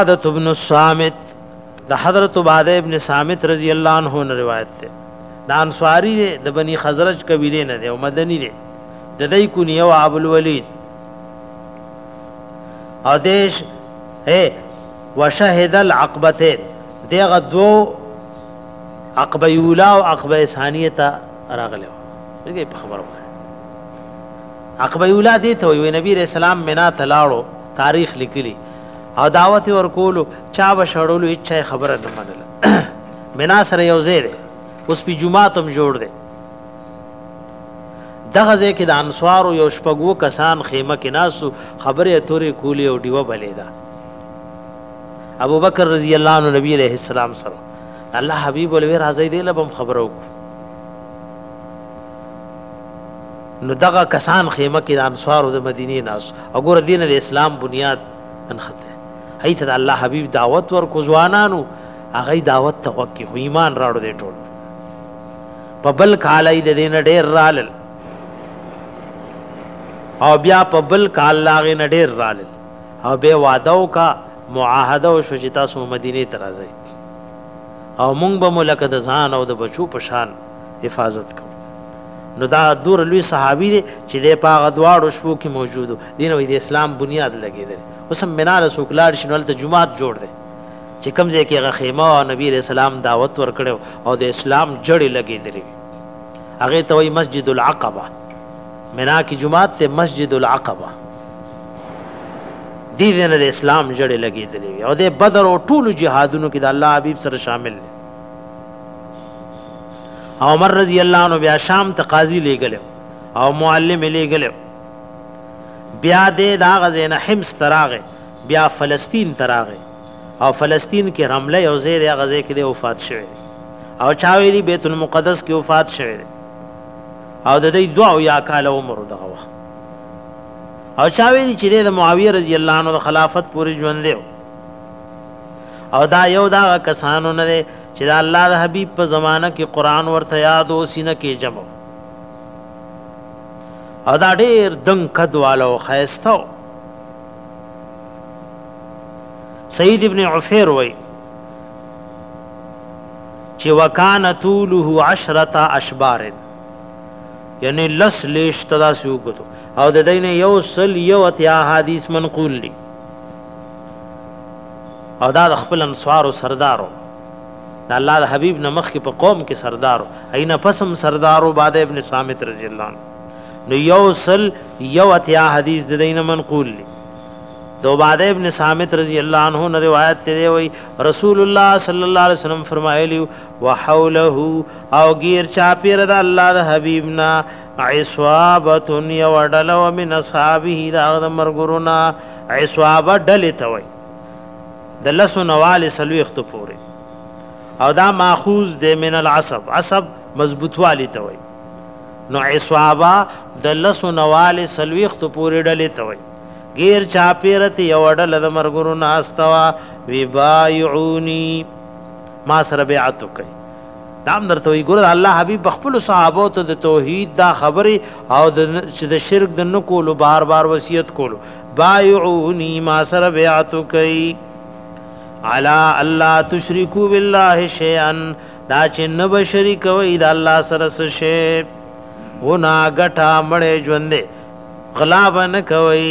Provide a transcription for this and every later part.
عبادت ابن الصامت د حضرت عباده ابن صامت رضی الله عنه نه روایت ده د انصاری ده د بنی خزرج قبیله نه ده او مدنی ده د دای کو نیو ابو الولید او دیش اے وشهد العقبتين دغه دو عقبه اولا او عقبه ثانیه ته راغله دغه په خبره عقبه اولا دي ته وي نبی رسول الله منا تلاړو تاریخ لیکلی او دعوت یې ورکولو، چا به شړلو، هېچا یې خبره نه منله. منا سره یو ځای دی، اوس پې جومات هم جوړ دی. دغه ځای کې د انصارو یو شپږ اووه کسان خیمه کې ناست وو، خبرې اترې کولې او ډیوه بلېده. ابوبکر رضی الله عنه نبي علیه السلام سره الله حبیب ولوی راځي دی لبم خبرو کو نو دغه کسان خیمه کې د انصارو د مدینې ناس او ګوره دین د اسلام بنیاد انخته هیته د الله حبیب دعوت ورکو ځوانانو هغه دعوت ته وکي خو ایمان راړو دی ټول په بل کال د دین ډیر رالل او بیا په بل کال لاغې نه ډیر رالل او به وعده وکا معاهده او شجتا سو مدینه ترازی او مونږ به ملک د ځان او د بچو پشان حفاظت کو نو دا دور لوی صحابي دی چې د پاغه دواړو شپو کې موجودو دین او د اسلام بنیاد لګیدل اوس هم بنا له سوکلاړ شنو ته جمعات جوړ دی چې کوم ځای کې غخیمه او نبی رسول الله دعوت ورکړو او د اسلام جړې لګیدل هغه ته وای مسجد العقبه منا کې جمعات ته مسجد العقبه دې نه د اسلام جړې لګیدل او د بدر او ټولو جهادونو کې د الله حبیب سره شامل دی عمر رضی الله عنه بیا شام ته قاضي لېګل او معلم لېګل بیا دې دا غزنه حمص تراغه بیا فلسطین تراغه او فلسطین کې رمله یو ځای دی غزه کې د وفات شوی او چا ویلی بیت المقدس کې وفات شوی او د دې دعا او یا کال عمر دغه وخت او چا ویلی چې د معاویه رضی الله عنه د خلافت پورې ژوند دی او دا یو دا کسانو نه دی چې دا الله د حبیب په زمانہ کې قران ورته یاد او سینه کې جمع او دا ډیر دنګ کدوالو خیستو سید ابن عفیر وای چې وکان طوله 10 اشبار یعنی لس لیش تدا سوګو او د دین یو سل یو اتیا حدیث منقول دي او دا د خپل انصارو سردارو د الله د حبیب نه مخکې په قوم کې سردارو اينه پسم سردارو بعد ابن صامت رضی الله عنه نو یو سل یو اتیا حدیث د دینه منقول دی د عباده ابن صامت رضی الله عنه نه روایت ته وی رسول الله صلی الله علیه وسلم فرمایلی وحوله او غیر چا پیر د الله د حبیب نا عصابه یو ډلو من اصحابہ دا مرګرونا عصابه ډلې ته وایي د لسو نوالې څلوېښتو پورې او دا ماخوذ دی من العصب عصب مضبوطوالی ته وایي نو عصابه د لسو نوالې څلوېښتو پورې ډلې ته وایي غیر چاپیره ته یو ډله د مرګرو ناسته وه وی بایعوني ما سره بیعت وکړي دا هم درته وایي ګوره د الله حبیب په خپلو صحابو ته د توحید دا خبرې او د چې د شرک د نه کولو بار بار وصیت کولو بایعوني ما سره بیعت وکړئ علا الله تشرکو بالله شیئا دا چې نه به شریکوي د الله سره څه شی غنا ګټه مړې ژوندې غلا به نه کوي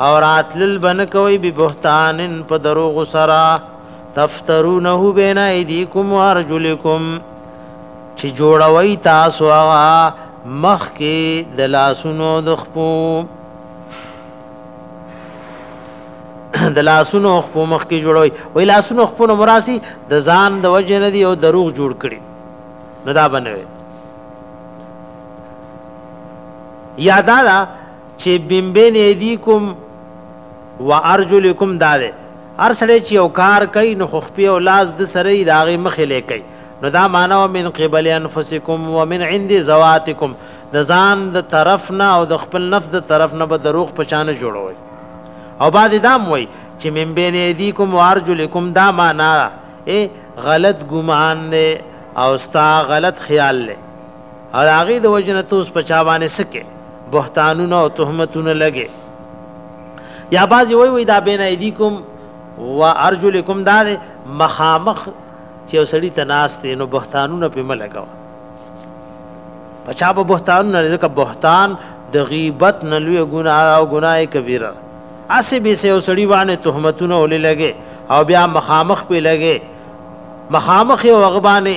او راتلل به نه کوئ ببهتان په دروغو سره تفترونه بین ایدیکم و ارجلکم چې جوړوي تاسو هغه مخ کې د لاسونو د خپو د لاسونو خپو مخ کې جوړوي وای لاسونو خپو نو مراسي د ځان د وجه نه دی او دروغ جوړ کړي نو دا بنوي یادا چی بین بین ایدیکم و ارجلکم دا دی هر سړی چې یو کار کوي نو خو خپې او لاس د سره یې د هغې مخې لی کوي نو دا معنا و من قبل انفسکم و من عند ذواتکم د ځان د طرف نه او د خپل نفس د طرف نه به دروغ په چانه جوړوي او بعد دام وای چې من بین ایدیکم و ارجلکم دا معنا اے غلط ګمان دی او ستا غلط خیال دی او د هغې د وجې نه ته اوس په چا باندې څه کې بهتانونه او تهمتونه لګې یا بعضې وایي وایي دا بین ایدیکم و ارجلکم دا دی مخامخ چې یو سړي ته ناست دی نو بهتانونه پې مه لګوه په چا به بهتانونه ځکه بهتان د غیبت نه لوی ګناه او ګناه کبیره اسې به سه یو سړي باندې تهمتونه ولې لګې او بیا مخامخ پې لګې مخامخ یو هغه باندې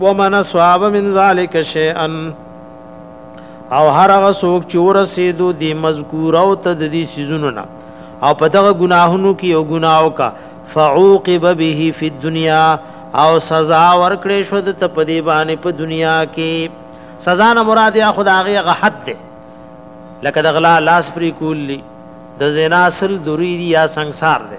ومن اصحاب من ذالک شیئا او هر هغه څوک چې ورسېدو دی مذکور او تد دي سيزونو نه او په دغه ګناهونو کې یو ګناو کا فعوقب به فی الدنیا او سزا ورکړې شو د ته په دی باندې په دنیا کې سزا نه مراد یا خدای هغه حد ده لکه د غلا لاس پری کولی د زنا سل دوری یا سنگسار ده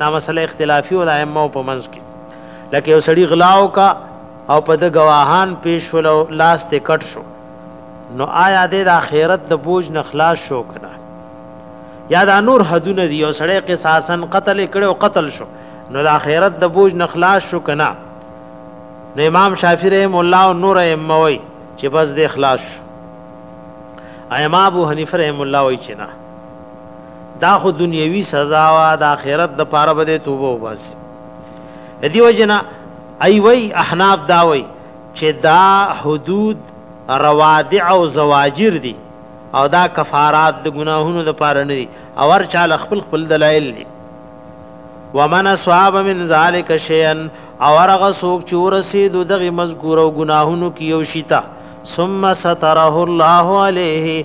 دا مسله اختلافي او د ائمه په منځ کې لکه یو سړی غلا وکا او په د گواهان پیش شول او لاس ته کټ شو نو آیا د آخرت د بوج نه خلاص شو کنه یا دا نور حدونه دی یو سړی قصاصا قتل کړي او قتل شو نو د آخرت د بوج نه خلاص شو کنه نو امام شافعی رحم الله او نور ائمه وای چې بس د اخلاص شو ائمه ابو حنیفه رحم الله وای چې نه دا خو دنیوي سزا وه د آخرت د پاره به دې توبه وباسي د دې وجه نه ای وی احناف دا وی چې دا حدود روادع او زواجر دي او دا کفارات د ګناهونو د پاره نه دي او هر چا خپل خپل دلایل دي ومن اصحاب من ذالک شیئا او هرغه څوک چې ورسید دغه مذکور او ګناهونو کې یو شیتا ثم ستره الله علیه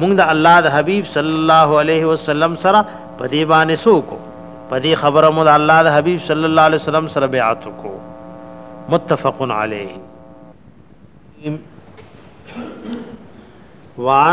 مونږ د الله د حبیب صلی الله علیه وسلم سره په دې باندې سوکو په دې خبره مو د الله د حبیب صلی الله علیه وسلم سره بیعت کو متفق علیه وان